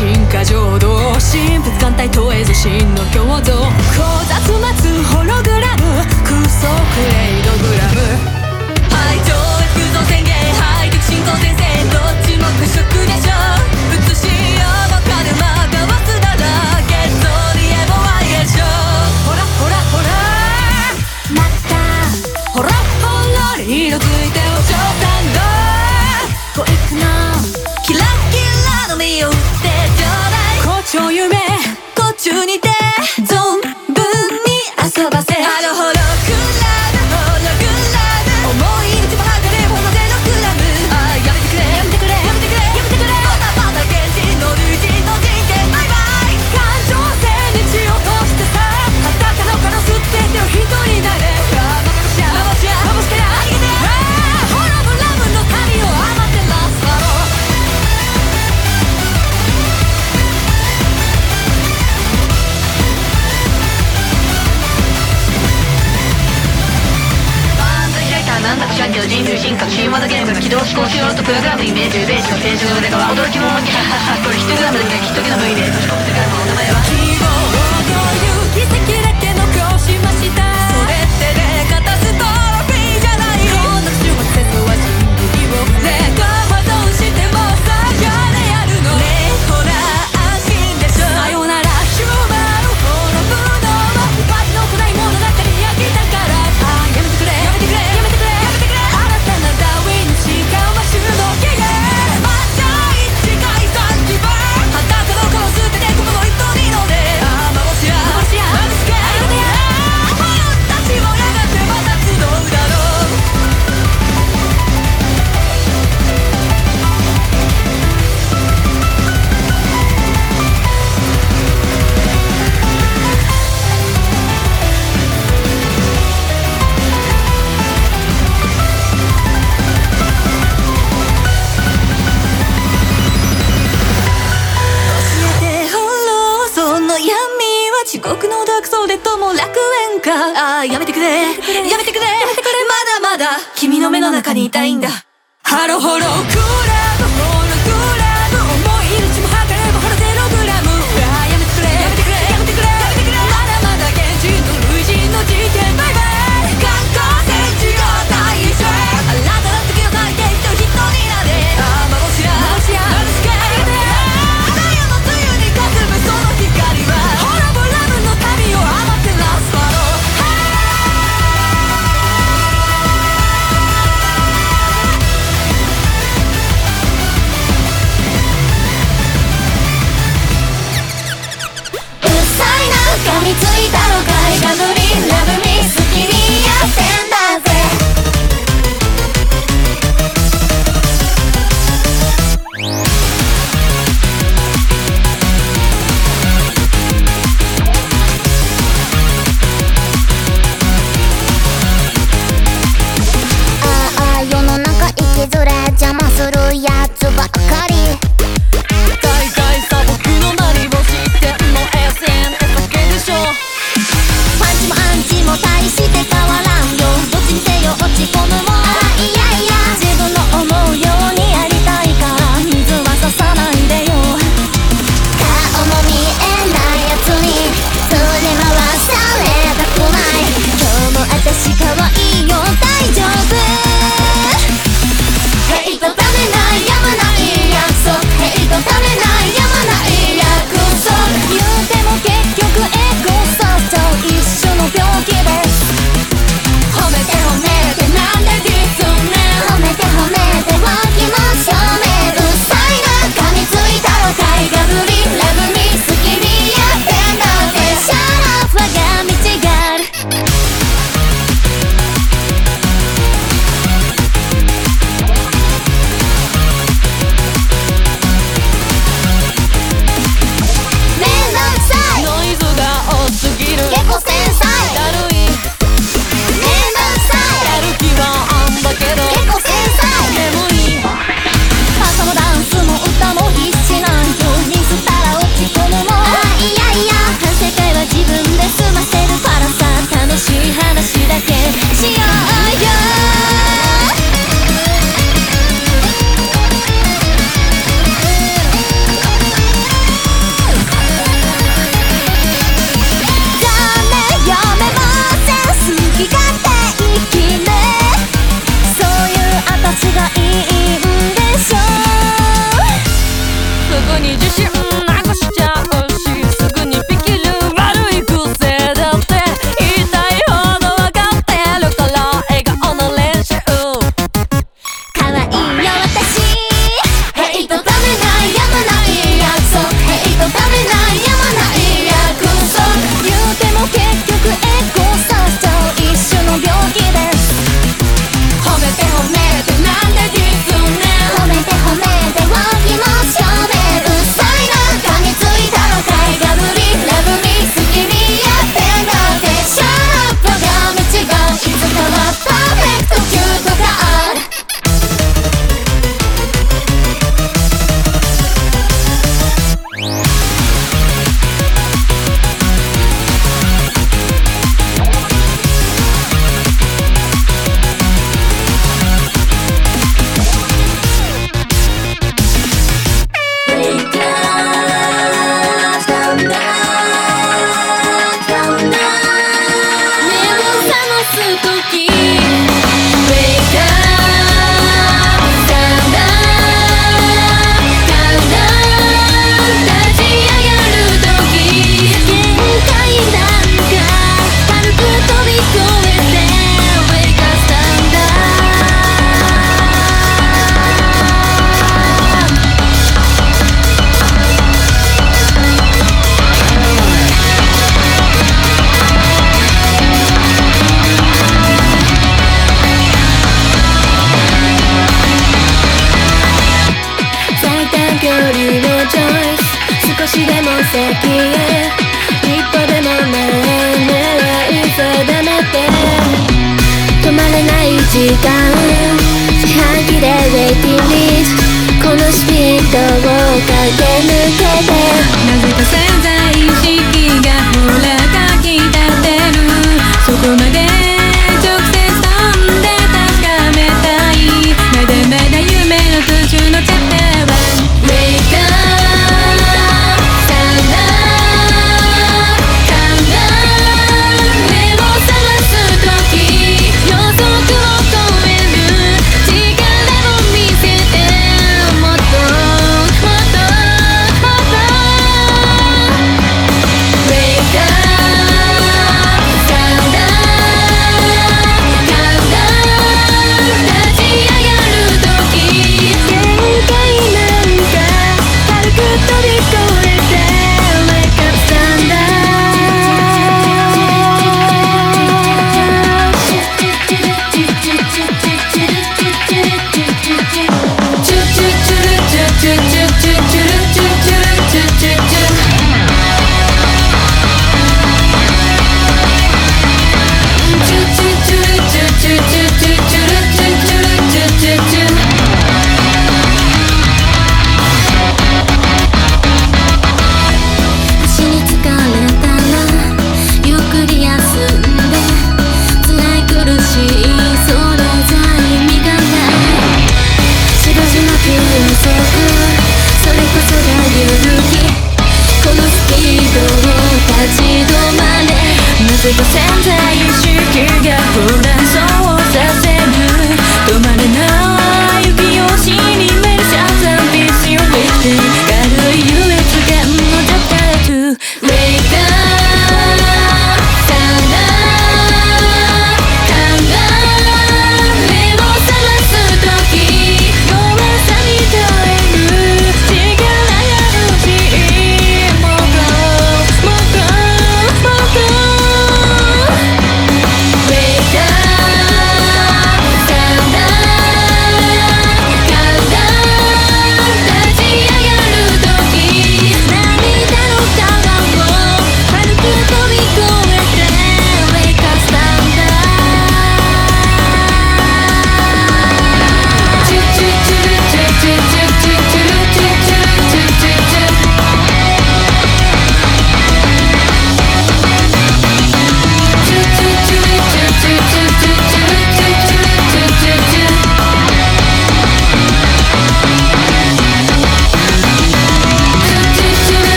進化浄土神仏眼帯東映図神の共存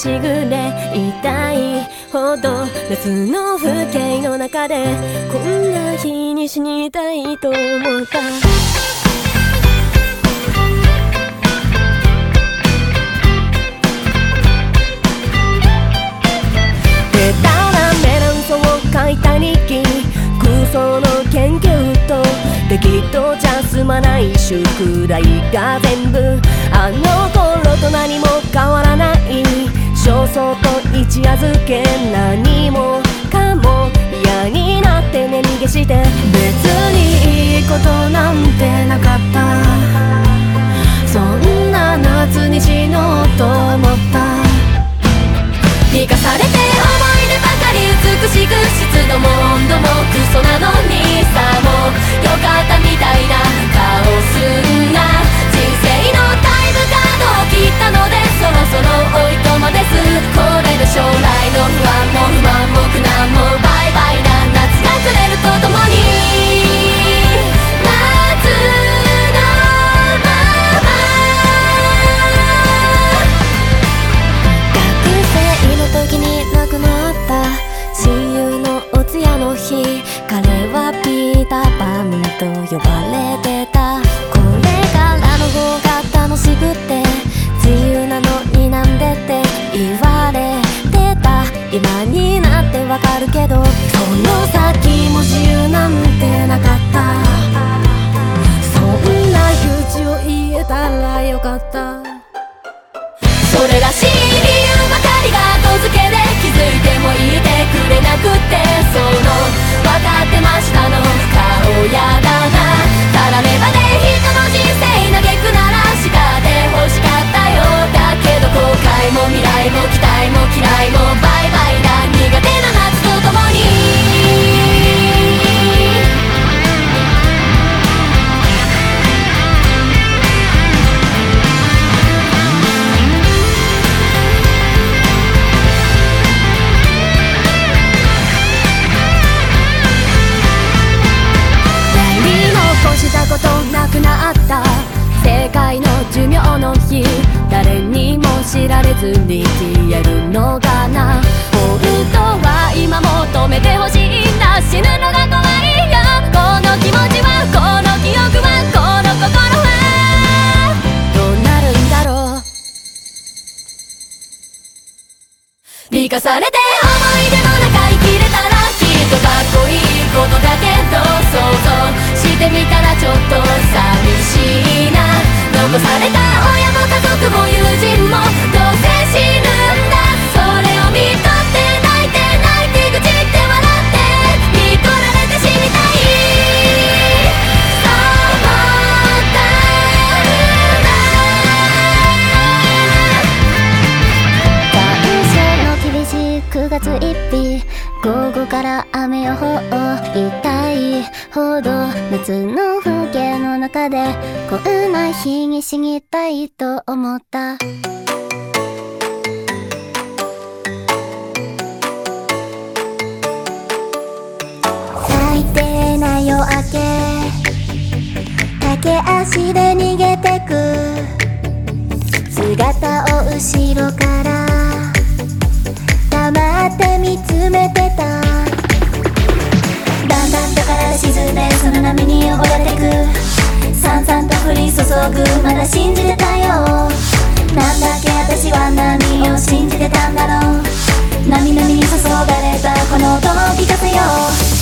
しぐれ痛いほど夏の風景の中でこんな日に死にたいと思った。も期待も嫌いもことだけど想像してみたらちょっと寂しいな残された親も家族も友人もどうせ死ぬんだそれを見とって泣いて泣いて愚痴って笑って見取られて死にたいそう思ったんだ感社の厳しい9月1日。午後から雨予報痛いほど夏の風景の中でこんな日に死にたいと思った。最低な夜明け駆け足で逃げてく。姿を後ろからって見つめてた。だんだん宝沈めその波に汚れてく。さんさんと降り注ぐ。まだ信じてたよ。なんだっけ私は波を信じてたんだろう。波々に注がれたこの音を聞かせよ。う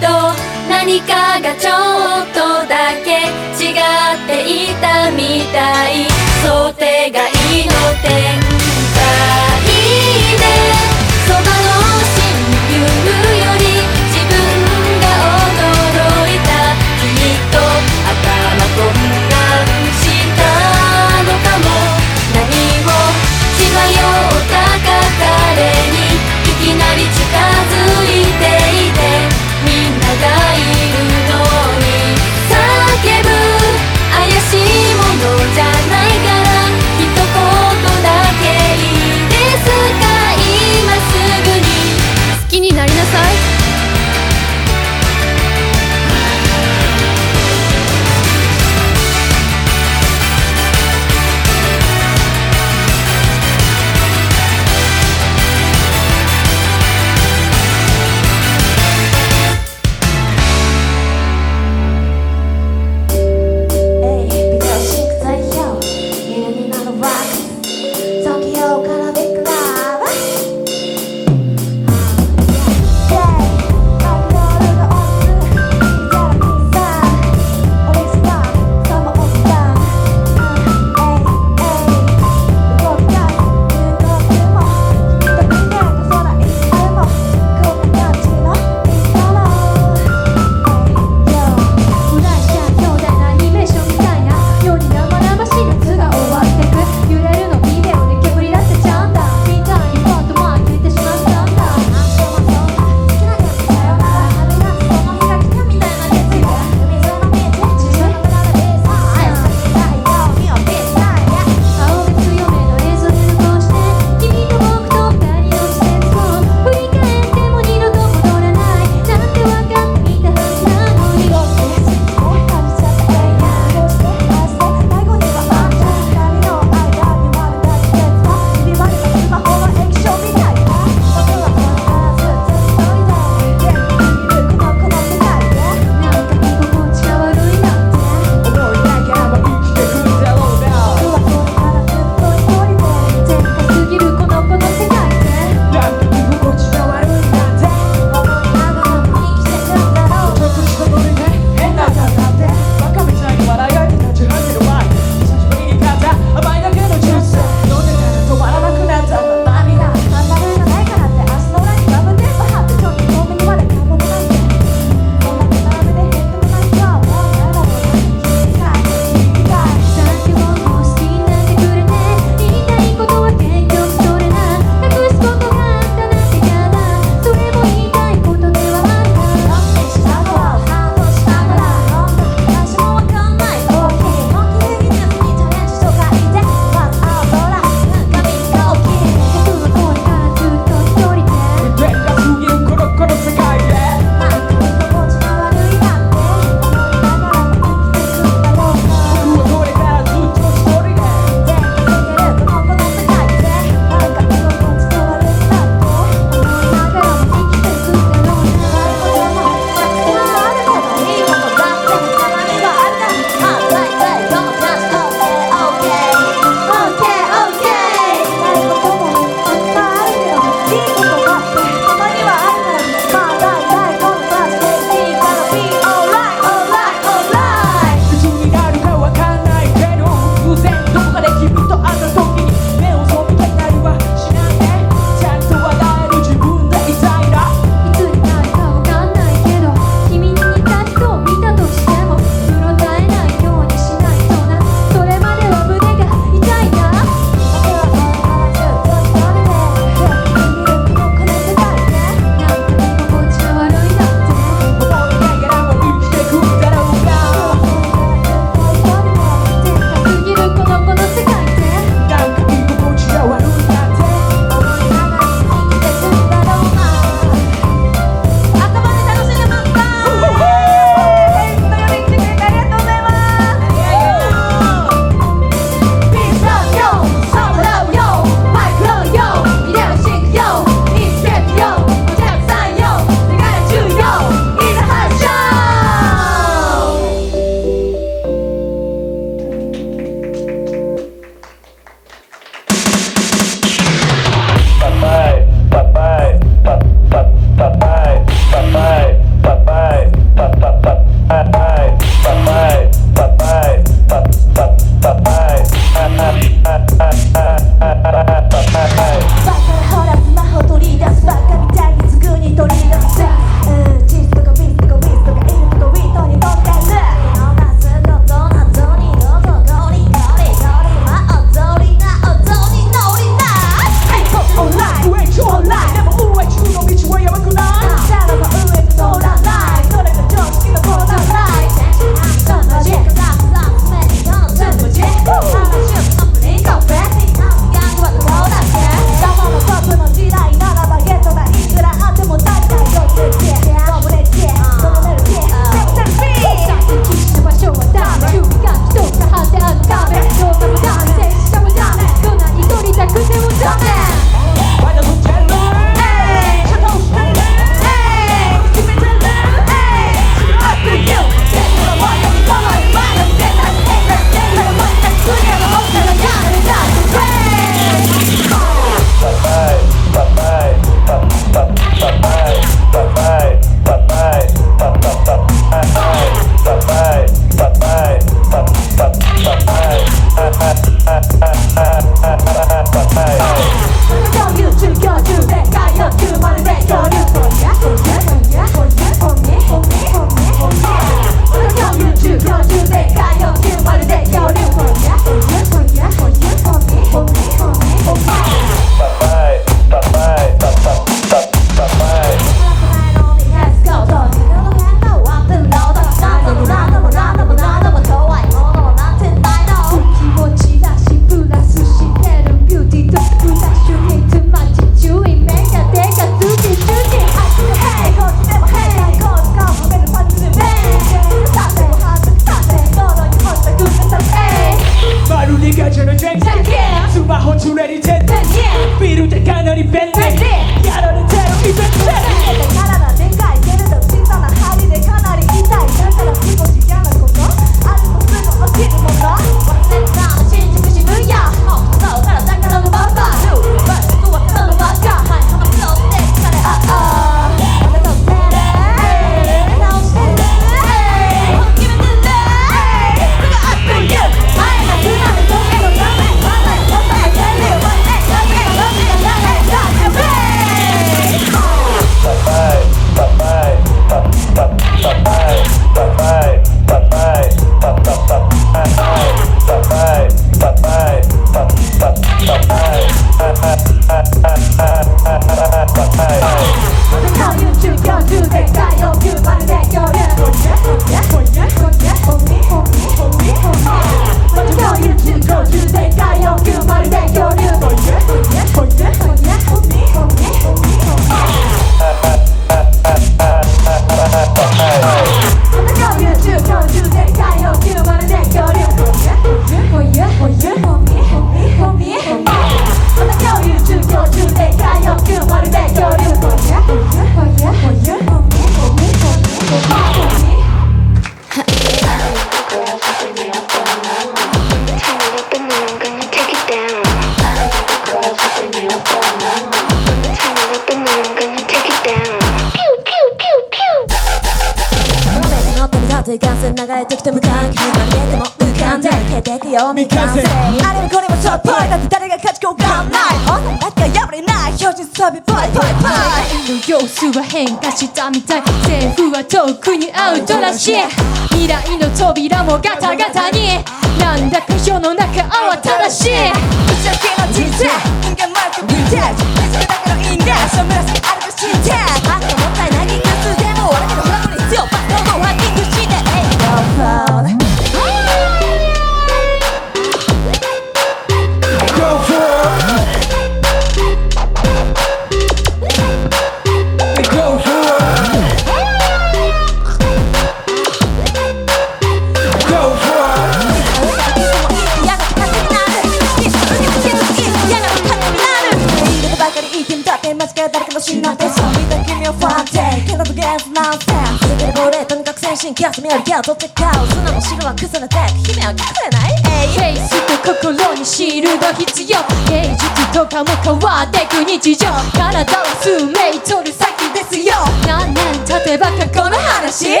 もしなってそう見た君はファンデイけど無限不満点続ける亡とにかく先進気圧見えるギャ取って買う砂の汁は崩れて姫は隠れないフェイスと心にシールド必要芸術とかも変わってく日常体を数メートル先ですよ何年経てば過去の話ウ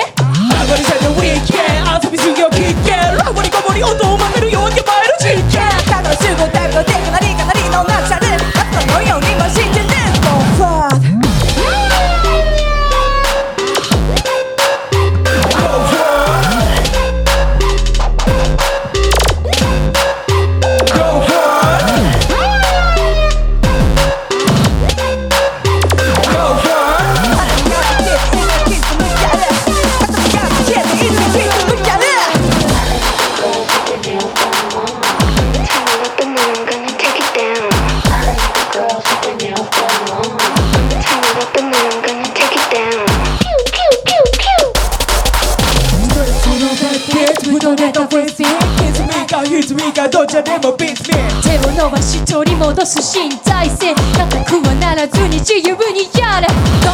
ィーケン遊びぎをラフにこもりとす身体性固くはならずに自由にやれ。